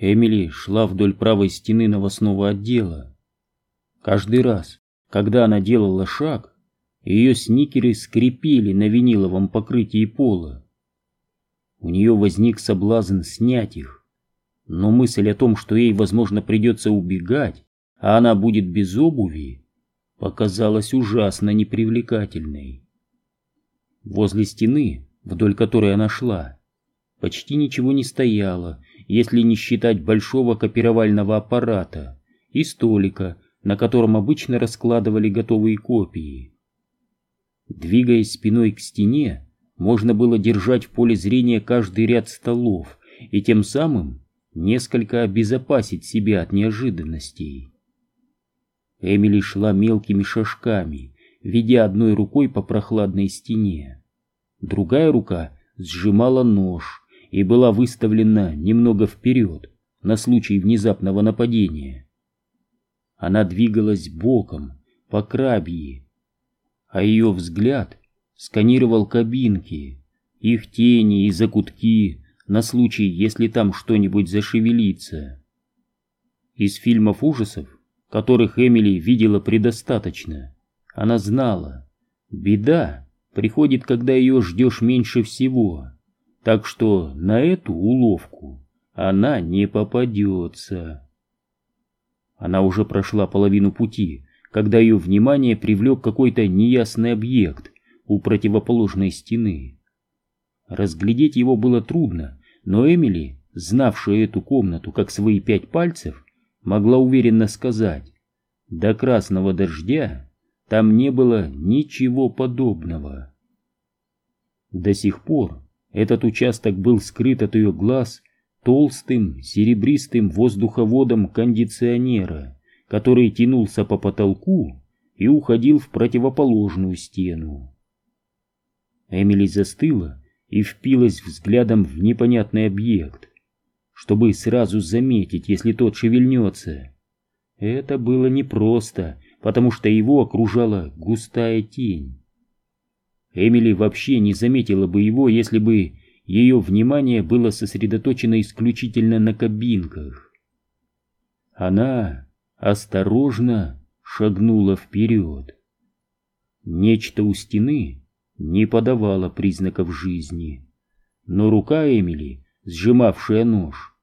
Эмили шла вдоль правой стены новостного отдела. Каждый раз, когда она делала шаг, ее сникеры скрипели на виниловом покрытии пола. У нее возник соблазн снять их, но мысль о том, что ей, возможно, придется убегать, а она будет без обуви, показалась ужасно непривлекательной. Возле стены, вдоль которой она шла, почти ничего не стояло, если не считать большого копировального аппарата и столика, на котором обычно раскладывали готовые копии. Двигаясь спиной к стене, можно было держать в поле зрения каждый ряд столов и тем самым несколько обезопасить себя от неожиданностей. Эмили шла мелкими шажками, ведя одной рукой по прохладной стене. Другая рука сжимала нож и была выставлена немного вперед на случай внезапного нападения. Она двигалась боком, по крабьи, а ее взгляд сканировал кабинки, их тени и закутки на случай, если там что-нибудь зашевелится. Из фильмов ужасов, которых Эмили видела предостаточно, она знала, беда приходит, когда ее ждешь меньше всего, так что на эту уловку она не попадется. Она уже прошла половину пути, когда ее внимание привлек какой-то неясный объект у противоположной стены. Разглядеть его было трудно, но Эмили, знавшая эту комнату как свои пять пальцев, могла уверенно сказать, до красного дождя там не было ничего подобного. До сих пор этот участок был скрыт от ее глаз толстым серебристым воздуховодом кондиционера который тянулся по потолку и уходил в противоположную стену. Эмили застыла и впилась взглядом в непонятный объект, чтобы сразу заметить, если тот шевельнется. Это было непросто, потому что его окружала густая тень. Эмили вообще не заметила бы его, если бы ее внимание было сосредоточено исключительно на кабинках. Она осторожно шагнула вперед. Нечто у стены не подавало признаков жизни, но рука Эмили, сжимавшая нож,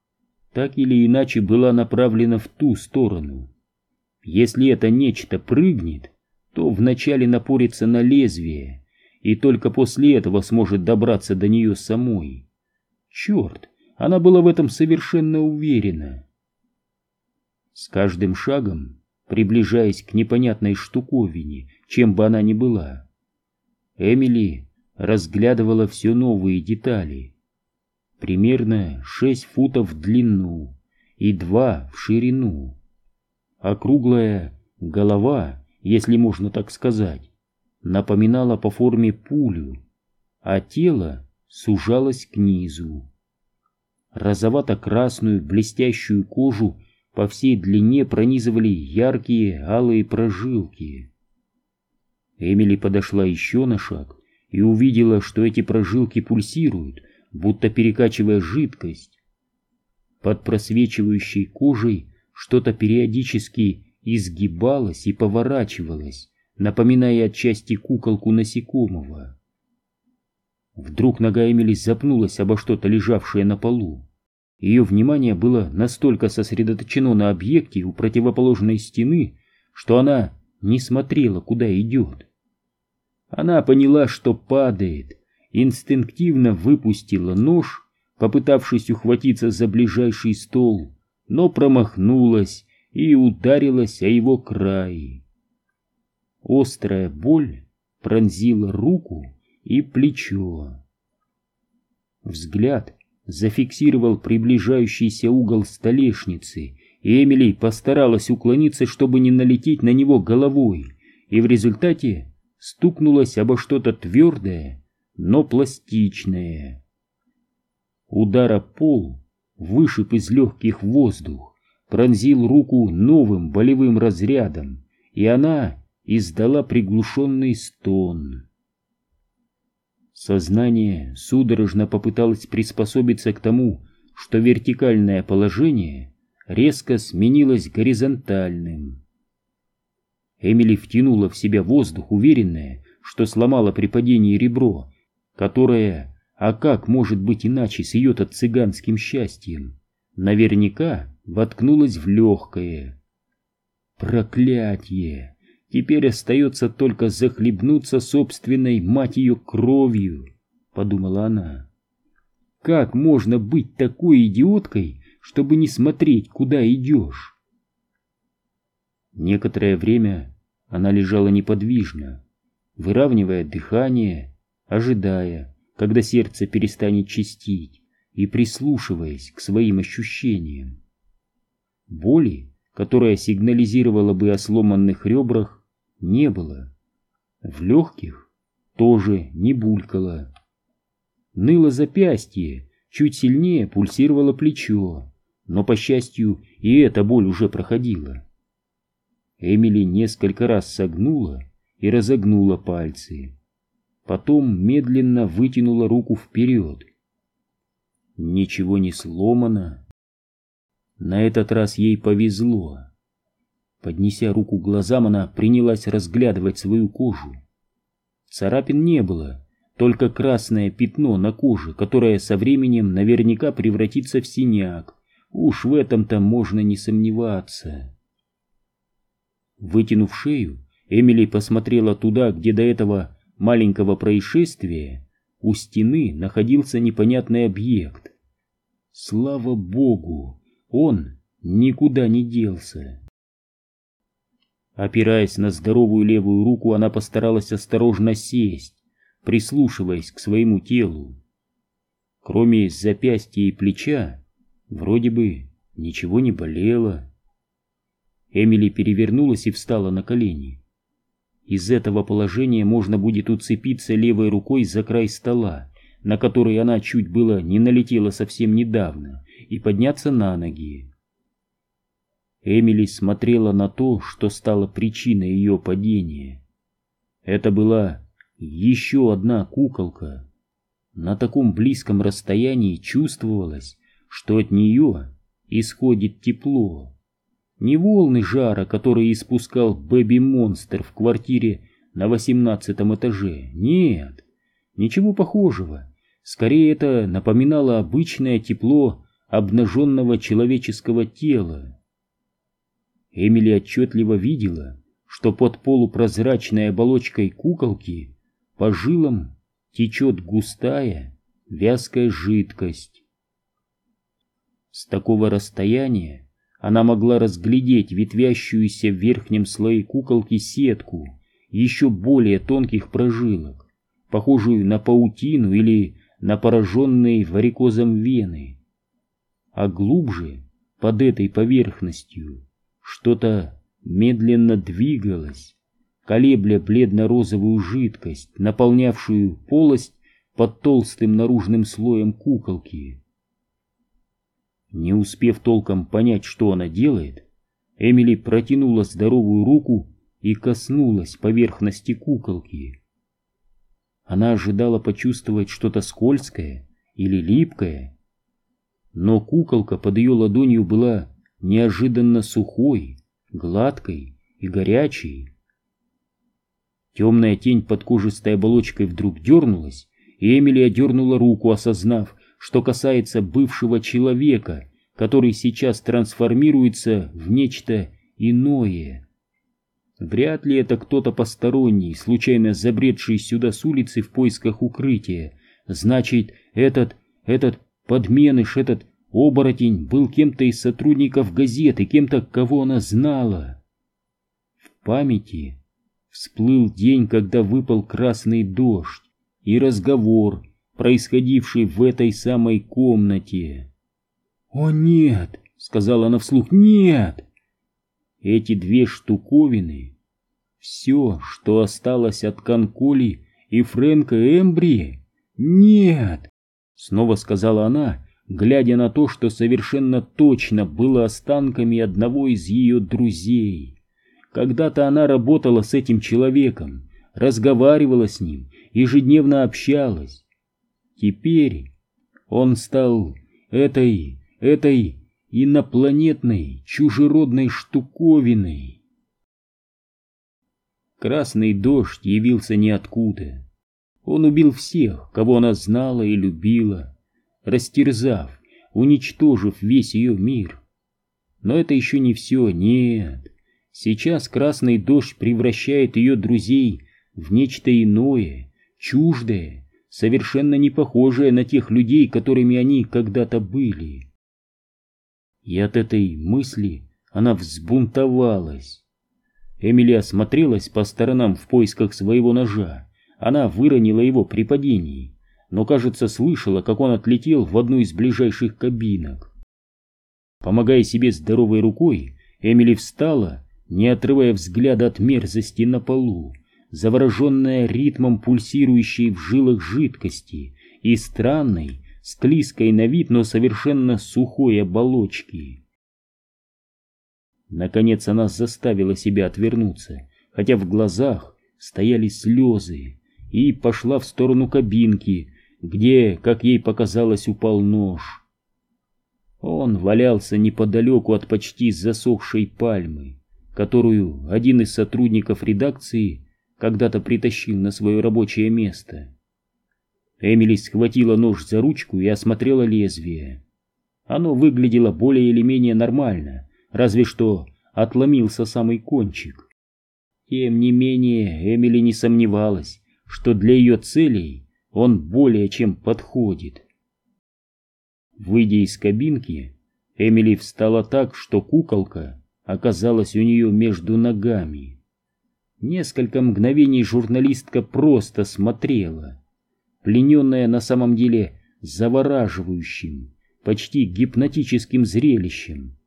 так или иначе была направлена в ту сторону. Если это нечто прыгнет, то вначале напорится на лезвие, и только после этого сможет добраться до нее самой. Черт, она была в этом совершенно уверена. С каждым шагом, приближаясь к непонятной штуковине, чем бы она ни была, Эмили разглядывала все новые детали. Примерно шесть футов в длину и два в ширину. Округлая голова, если можно так сказать, напоминала по форме пулю, а тело сужалось к низу. Розовато-красную блестящую кожу по всей длине пронизывали яркие алые прожилки. Эмили подошла еще на шаг и увидела, что эти прожилки пульсируют, будто перекачивая жидкость. Под просвечивающей кожей что-то периодически изгибалось и поворачивалось, напоминая отчасти куколку насекомого. Вдруг нога Эмили запнулась обо что-то, лежавшее на полу. Ее внимание было настолько сосредоточено на объекте у противоположной стены, что она не смотрела, куда идет. Она поняла, что падает, инстинктивно выпустила нож, попытавшись ухватиться за ближайший стол, но промахнулась и ударилась о его край. Острая боль пронзила руку и плечо. Взгляд зафиксировал приближающийся угол столешницы, и Эмили постаралась уклониться, чтобы не налететь на него головой, и в результате стукнулась обо что-то твердое, но пластичное. Удар о пол вышиб из легких воздух, пронзил руку новым болевым разрядом, и она издала приглушенный стон. Сознание судорожно попыталось приспособиться к тому, что вертикальное положение резко сменилось горизонтальным. Эмили втянула в себя воздух, уверенная, что сломала при падении ребро, которое, а как может быть иначе с ее-то цыганским счастьем, наверняка воткнулось в легкое. Проклятье! Теперь остается только захлебнуться собственной, мать кровью, подумала она. Как можно быть такой идиоткой, чтобы не смотреть, куда идешь? Некоторое время она лежала неподвижно, выравнивая дыхание, ожидая, когда сердце перестанет чистить, и прислушиваясь к своим ощущениям. Боли, которая сигнализировала бы о сломанных ребрах, не было. В легких тоже не булькало. Ныло запястье, чуть сильнее пульсировало плечо, но, по счастью, и эта боль уже проходила. Эмили несколько раз согнула и разогнула пальцы. Потом медленно вытянула руку вперед. Ничего не сломано. На этот раз ей повезло. Поднеся руку к глазам, она принялась разглядывать свою кожу. Царапин не было, только красное пятно на коже, которое со временем наверняка превратится в синяк. Уж в этом-то можно не сомневаться. Вытянув шею, Эмили посмотрела туда, где до этого маленького происшествия у стены находился непонятный объект. Слава богу, он никуда не делся. Опираясь на здоровую левую руку, она постаралась осторожно сесть, прислушиваясь к своему телу. Кроме запястья и плеча, вроде бы ничего не болело. Эмили перевернулась и встала на колени. Из этого положения можно будет уцепиться левой рукой за край стола, на который она чуть было не налетела совсем недавно, и подняться на ноги. Эмили смотрела на то, что стало причиной ее падения. Это была еще одна куколка. На таком близком расстоянии чувствовалось, что от нее исходит тепло. Не волны жара, которые испускал Бэби-монстр в квартире на восемнадцатом этаже. Нет, ничего похожего. Скорее это напоминало обычное тепло обнаженного человеческого тела. Эмили отчетливо видела, что под полупрозрачной оболочкой куколки по жилам течет густая, вязкая жидкость. С такого расстояния она могла разглядеть ветвящуюся в верхнем слое куколки сетку еще более тонких прожилок, похожую на паутину или на пораженные варикозом вены. А глубже, под этой поверхностью, что-то медленно двигалось, колебля бледно-розовую жидкость, наполнявшую полость под толстым наружным слоем куколки. Не успев толком понять, что она делает, Эмили протянула здоровую руку и коснулась поверхности куколки. Она ожидала почувствовать что-то скользкое или липкое, но куколка под ее ладонью была неожиданно сухой, гладкой и горячей. Темная тень под кожистой оболочкой вдруг дернулась, и Эмили дернула руку, осознав, что касается бывшего человека, который сейчас трансформируется в нечто иное. Вряд ли это кто-то посторонний, случайно забредший сюда с улицы в поисках укрытия. Значит, этот, этот подменыш, этот Оборотень был кем-то из сотрудников газеты, кем-то, кого она знала. В памяти всплыл день, когда выпал красный дождь, и разговор, происходивший в этой самой комнате. «О, нет!» — сказала она вслух. «Нет!» Эти две штуковины — все, что осталось от Конколи и Фрэнка Эмбри. «Нет!» — снова сказала она, глядя на то, что совершенно точно было останками одного из ее друзей. Когда-то она работала с этим человеком, разговаривала с ним, ежедневно общалась. Теперь он стал этой, этой инопланетной чужеродной штуковиной. Красный дождь явился ниоткуда. Он убил всех, кого она знала и любила, растерзав, уничтожив весь ее мир. Но это еще не все, нет. Сейчас красный дождь превращает ее друзей в нечто иное, чуждое, совершенно не похожее на тех людей, которыми они когда-то были. И от этой мысли она взбунтовалась. Эмили осмотрелась по сторонам в поисках своего ножа. Она выронила его при падении, но, кажется, слышала, как он отлетел в одну из ближайших кабинок. Помогая себе здоровой рукой, Эмили встала, не отрывая взгляда от мерзости на полу, завороженная ритмом пульсирующей в жилах жидкости и странной, склизкой на вид, но совершенно сухой оболочки. Наконец она заставила себя отвернуться, хотя в глазах стояли слезы, и пошла в сторону кабинки, где, как ей показалось, упал нож. Он валялся неподалеку от почти засохшей пальмы, которую один из сотрудников редакции когда-то притащил на свое рабочее место. Эмили схватила нож за ручку и осмотрела лезвие. Оно выглядело более или менее нормально, разве что отломился самый кончик. Тем не менее, Эмили не сомневалась, что для ее целей он более чем подходит. Выйдя из кабинки, Эмили встала так, что куколка оказалась у нее между ногами. Несколько мгновений журналистка просто смотрела, плененная на самом деле завораживающим, почти гипнотическим зрелищем,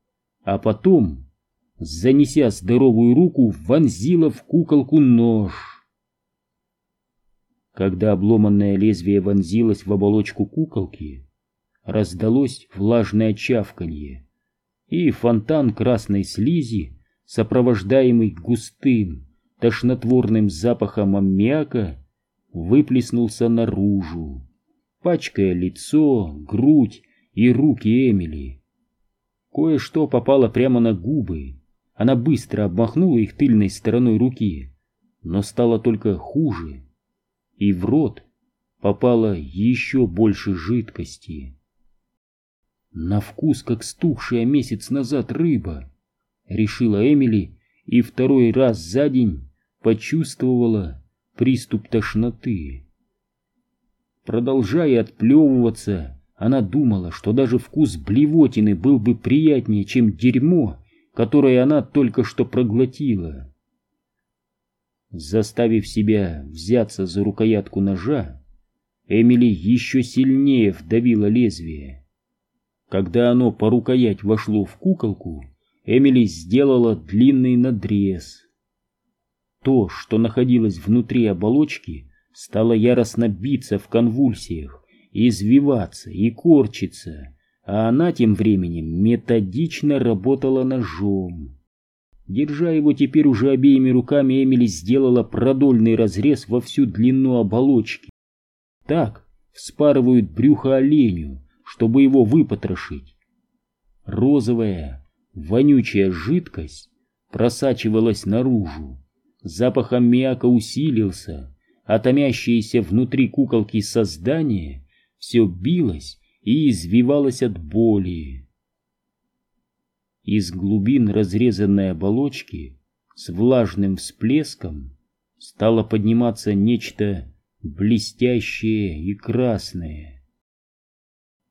а потом, занеся здоровую руку, вонзила в куколку нож. Когда обломанное лезвие вонзилось в оболочку куколки, раздалось влажное чавканье, и фонтан красной слизи, сопровождаемый густым, тошнотворным запахом аммиака, выплеснулся наружу, пачкая лицо, грудь и руки Эмили. Кое-что попало прямо на губы. Она быстро обмахнула их тыльной стороной руки, но стало только хуже. И в рот попало еще больше жидкости. На вкус, как стухшая месяц назад рыба, решила Эмили и второй раз за день почувствовала приступ тошноты. Продолжая отплевываться, она думала, что даже вкус блевотины был бы приятнее, чем дерьмо, которое она только что проглотила. Заставив себя взяться за рукоятку ножа, Эмили еще сильнее вдавила лезвие. Когда оно по рукоять вошло в куколку, Эмили сделала длинный надрез. То, что находилось внутри оболочки, стало яростно биться в конвульсиях, извиваться и корчиться, а она тем временем методично работала ножом. Держа его теперь уже обеими руками, Эмили сделала продольный разрез во всю длину оболочки. Так вспарывают брюхо оленю, чтобы его выпотрошить. Розовая, вонючая жидкость просачивалась наружу, Запах аммиака усилился, а томящееся внутри куколки создание все билось и извивалось от боли. Из глубин разрезанной оболочки с влажным всплеском стало подниматься нечто блестящее и красное.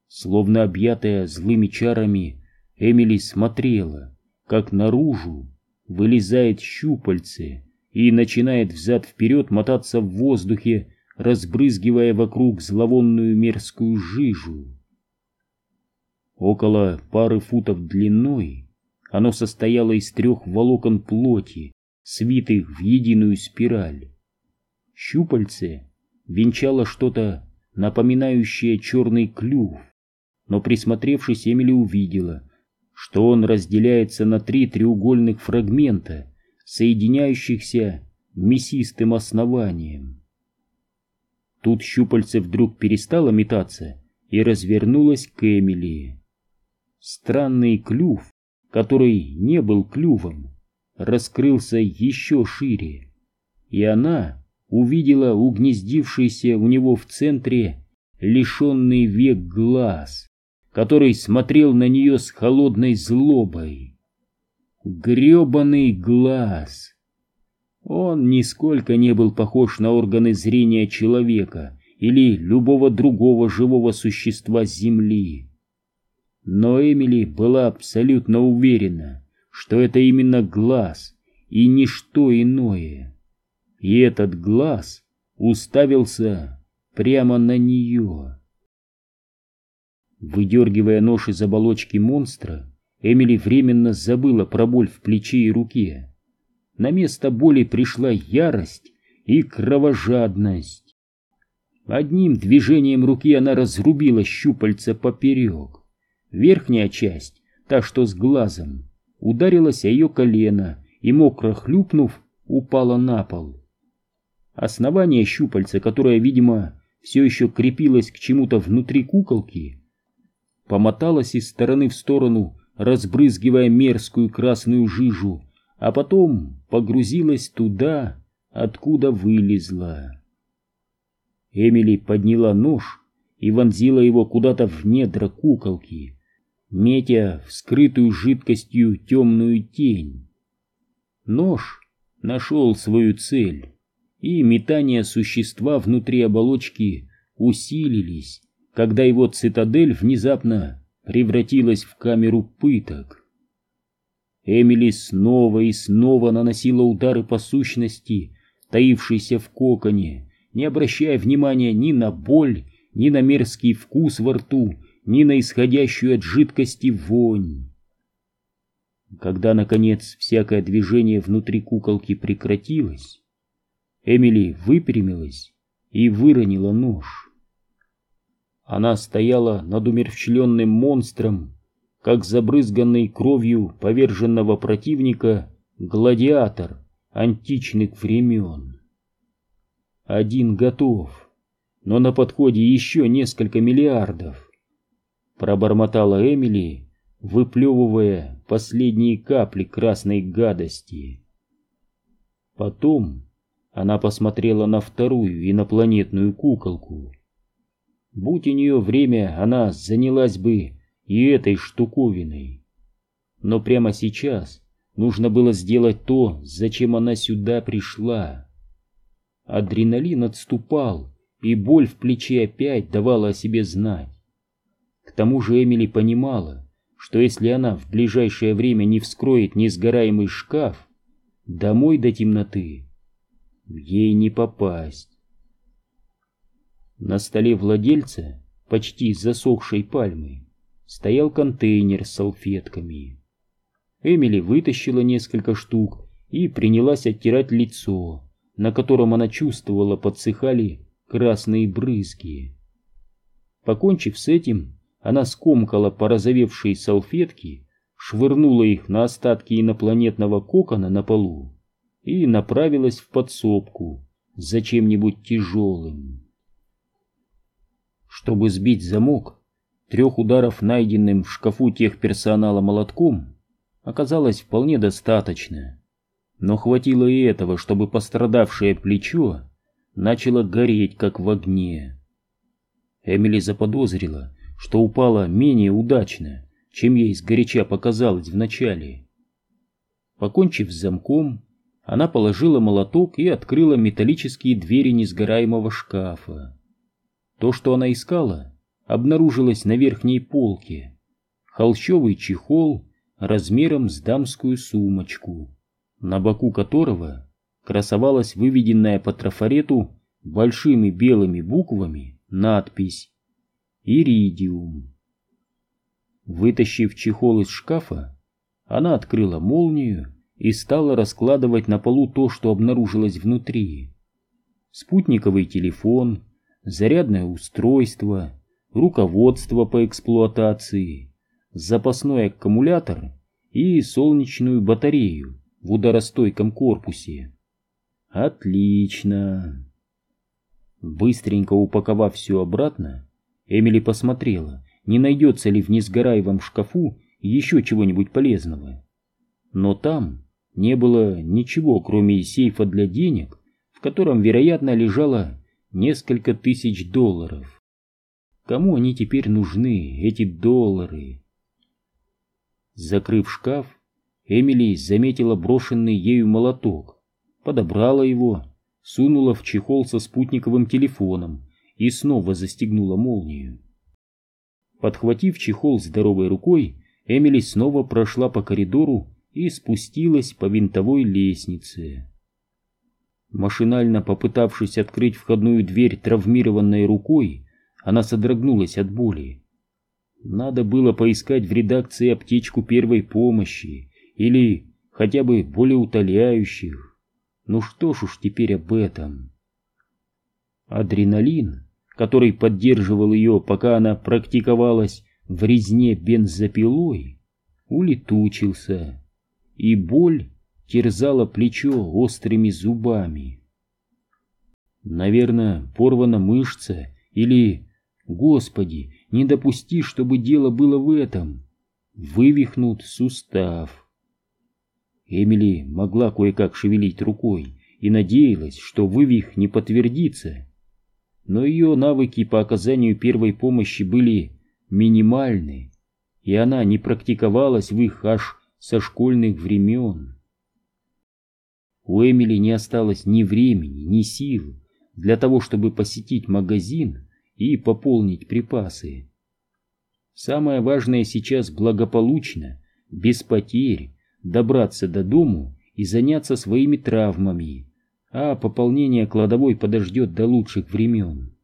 Словно объятая злыми чарами, Эмили смотрела, как наружу вылезает щупальце и начинает взад-вперед мотаться в воздухе, разбрызгивая вокруг зловонную мерзкую жижу. Около пары футов длиной оно состояло из трех волокон плоти, свитых в единую спираль. Щупальце венчало что-то напоминающее черный клюв, но присмотревшись, Эмили увидела, что он разделяется на три треугольных фрагмента, соединяющихся мясистым основанием. Тут щупальце вдруг перестало метаться и развернулась к Эмили. Странный клюв, который не был клювом, раскрылся еще шире, и она увидела угнездившийся у него в центре лишенный век глаз, который смотрел на нее с холодной злобой. Гребаный глаз! Он нисколько не был похож на органы зрения человека или любого другого живого существа Земли. Но Эмили была абсолютно уверена, что это именно глаз и ничто иное. И этот глаз уставился прямо на нее. Выдергивая нож из оболочки монстра, Эмили временно забыла про боль в плече и руке. На место боли пришла ярость и кровожадность. Одним движением руки она разрубила щупальца поперек. Верхняя часть, та что с глазом, ударилась о ее колено и, мокро хлюпнув, упала на пол. Основание щупальца, которое, видимо, все еще крепилось к чему-то внутри куколки, помоталось из стороны в сторону, разбрызгивая мерзкую красную жижу, а потом погрузилась туда, откуда вылезла. Эмили подняла нож и вонзила его куда-то в недра куколки, метя в скрытую жидкостью темную тень. Нож нашел свою цель, и метания существа внутри оболочки усилились, когда его цитадель внезапно превратилась в камеру пыток. Эмили снова и снова наносила удары по сущности, таившейся в коконе, не обращая внимания ни на боль, ни на мерзкий вкус во рту, ни на исходящую от жидкости вонь. Когда, наконец, всякое движение внутри куколки прекратилось, Эмили выпрямилась и выронила нож. Она стояла над умерщвленным монстром, как забрызганный кровью поверженного противника гладиатор античных времен. Один готов, но на подходе еще несколько миллиардов пробормотала Эмили, выплевывая последние капли красной гадости. Потом она посмотрела на вторую инопланетную куколку. Будь у нее время, она занялась бы и этой штуковиной. Но прямо сейчас нужно было сделать то, зачем она сюда пришла. Адреналин отступал, и боль в плече опять давала о себе знать. К тому же Эмили понимала, что если она в ближайшее время не вскроет несгораемый шкаф, домой до темноты ей не попасть. На столе владельца, почти засохшей пальмы, стоял контейнер с салфетками. Эмили вытащила несколько штук и принялась оттирать лицо, на котором она чувствовала подсыхали красные брызги. Покончив с этим, она скомкала порозовевшие салфетки, швырнула их на остатки инопланетного кокона на полу и направилась в подсобку за чем-нибудь тяжелым. Чтобы сбить замок, трех ударов найденным в шкафу техперсонала молотком оказалось вполне достаточно. Но хватило и этого, чтобы пострадавшее плечо начало гореть, как в огне. Эмили заподозрила, что упала менее удачно, чем ей сгоряча показалось вначале. Покончив с замком, она положила молоток и открыла металлические двери несгораемого шкафа. То, что она искала, обнаружилось на верхней полке. Холщовый чехол размером с дамскую сумочку, на боку которого красовалась выведенная по трафарету большими белыми буквами надпись Иридиум. Вытащив чехол из шкафа, она открыла молнию и стала раскладывать на полу то, что обнаружилось внутри. Спутниковый телефон, зарядное устройство, руководство по эксплуатации, запасной аккумулятор и солнечную батарею в ударостойком корпусе. Отлично. Быстренько упаковав все обратно, Эмили посмотрела, не найдется ли в несгораемом шкафу еще чего-нибудь полезного. Но там не было ничего, кроме сейфа для денег, в котором, вероятно, лежало несколько тысяч долларов. Кому они теперь нужны, эти доллары? Закрыв шкаф, Эмили заметила брошенный ею молоток, подобрала его, сунула в чехол со спутниковым телефоном и снова застегнула молнию. Подхватив чехол здоровой рукой, Эмили снова прошла по коридору и спустилась по винтовой лестнице. Машинально попытавшись открыть входную дверь травмированной рукой, она содрогнулась от боли. Надо было поискать в редакции аптечку первой помощи или хотя бы более утоляющих. Ну что ж уж теперь об этом. Адреналин, который поддерживал ее, пока она практиковалась в резне бензопилой, улетучился, и боль терзала плечо острыми зубами. Наверное, порвана мышца или, Господи, не допусти, чтобы дело было в этом. Вывихнут сустав. Эмили могла кое-как шевелить рукой и надеялась, что вывих не подтвердится. Но ее навыки по оказанию первой помощи были минимальны, и она не практиковалась в их аж со школьных времен. У Эмили не осталось ни времени, ни сил для того, чтобы посетить магазин и пополнить припасы. Самое важное сейчас благополучно, без потерь, добраться до дому и заняться своими травмами, а пополнение кладовой подождет до лучших времен.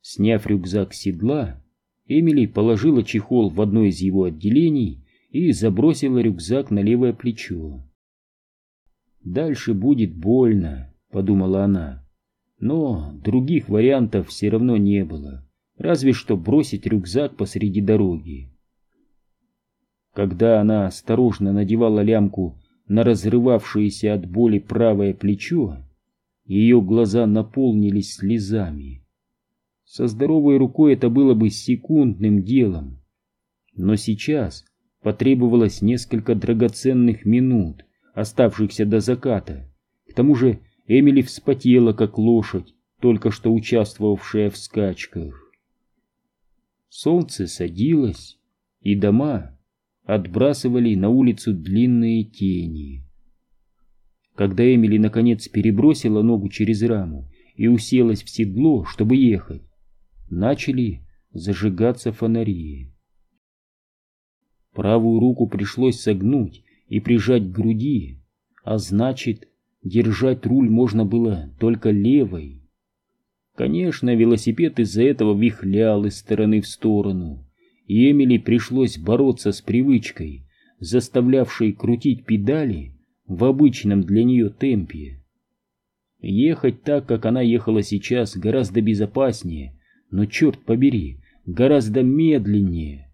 Сняв рюкзак с седла, Эмили положила чехол в одно из его отделений и забросила рюкзак на левое плечо. «Дальше будет больно», — подумала она, — «но других вариантов все равно не было, разве что бросить рюкзак посреди дороги». Когда она осторожно надевала лямку на разрывавшееся от боли правое плечо, ее глаза наполнились слезами. Со здоровой рукой это было бы секундным делом. Но сейчас потребовалось несколько драгоценных минут, оставшихся до заката. К тому же Эмили вспотела, как лошадь, только что участвовавшая в скачках. Солнце садилось, и дома отбрасывали на улицу длинные тени. Когда Эмили наконец перебросила ногу через раму и уселась в седло, чтобы ехать, начали зажигаться фонари. Правую руку пришлось согнуть и прижать к груди, а значит, держать руль можно было только левой. Конечно, велосипед из-за этого вихлял из стороны в сторону, и Эмили пришлось бороться с привычкой, заставлявшей крутить педали в обычном для нее темпе. Ехать так, как она ехала сейчас, гораздо безопаснее, но, черт побери, гораздо медленнее.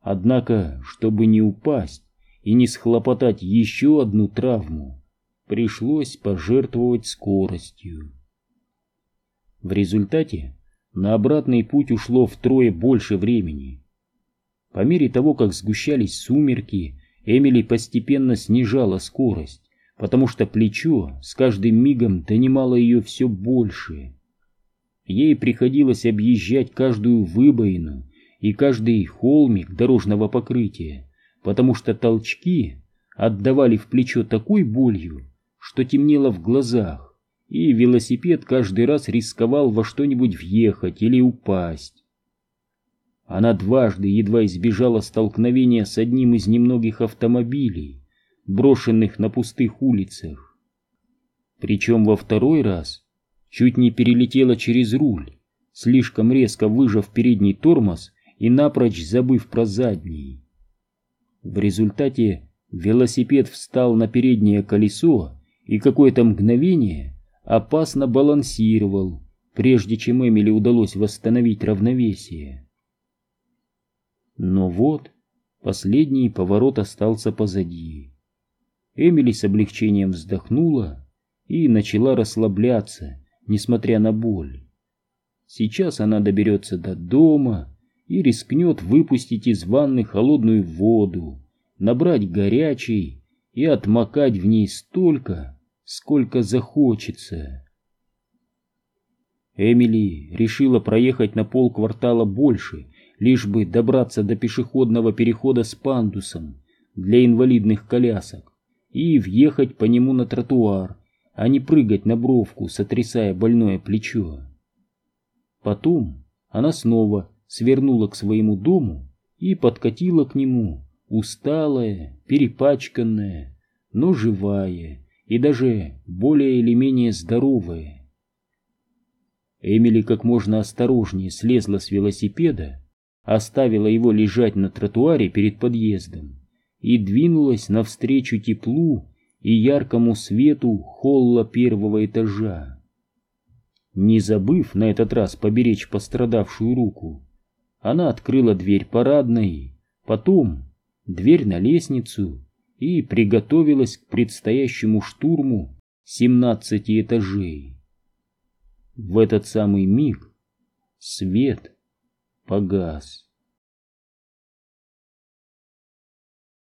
Однако, чтобы не упасть и не схлопотать еще одну травму, пришлось пожертвовать скоростью. В результате на обратный путь ушло втрое больше времени. По мере того, как сгущались сумерки, Эмили постепенно снижала скорость, потому что плечо с каждым мигом донимало ее все больше. Ей приходилось объезжать каждую выбоину и каждый холмик дорожного покрытия, потому что толчки отдавали в плечо такой болью, что темнело в глазах, и велосипед каждый раз рисковал во что-нибудь въехать или упасть. Она дважды едва избежала столкновения с одним из немногих автомобилей, брошенных на пустых улицах. Причем во второй раз чуть не перелетела через руль, слишком резко выжав передний тормоз и напрочь забыв про задний. В результате велосипед встал на переднее колесо и какое-то мгновение опасно балансировал, прежде чем Эмили удалось восстановить равновесие. Но вот последний поворот остался позади. Эмили с облегчением вздохнула и начала расслабляться, несмотря на боль. Сейчас она доберется до дома и рискнет выпустить из ванны холодную воду, набрать горячей и отмокать в ней столько, сколько захочется. Эмили решила проехать на полквартала больше, лишь бы добраться до пешеходного перехода с пандусом для инвалидных колясок и въехать по нему на тротуар, а не прыгать на бровку, сотрясая больное плечо. Потом она снова свернула к своему дому и подкатила к нему, усталая, перепачканная, но живая и даже более или менее здоровая. Эмили как можно осторожнее слезла с велосипеда, оставила его лежать на тротуаре перед подъездом и двинулась навстречу теплу и яркому свету холла первого этажа. Не забыв на этот раз поберечь пострадавшую руку, она открыла дверь парадной, потом дверь на лестницу и приготовилась к предстоящему штурму семнадцати этажей. В этот самый миг свет погас.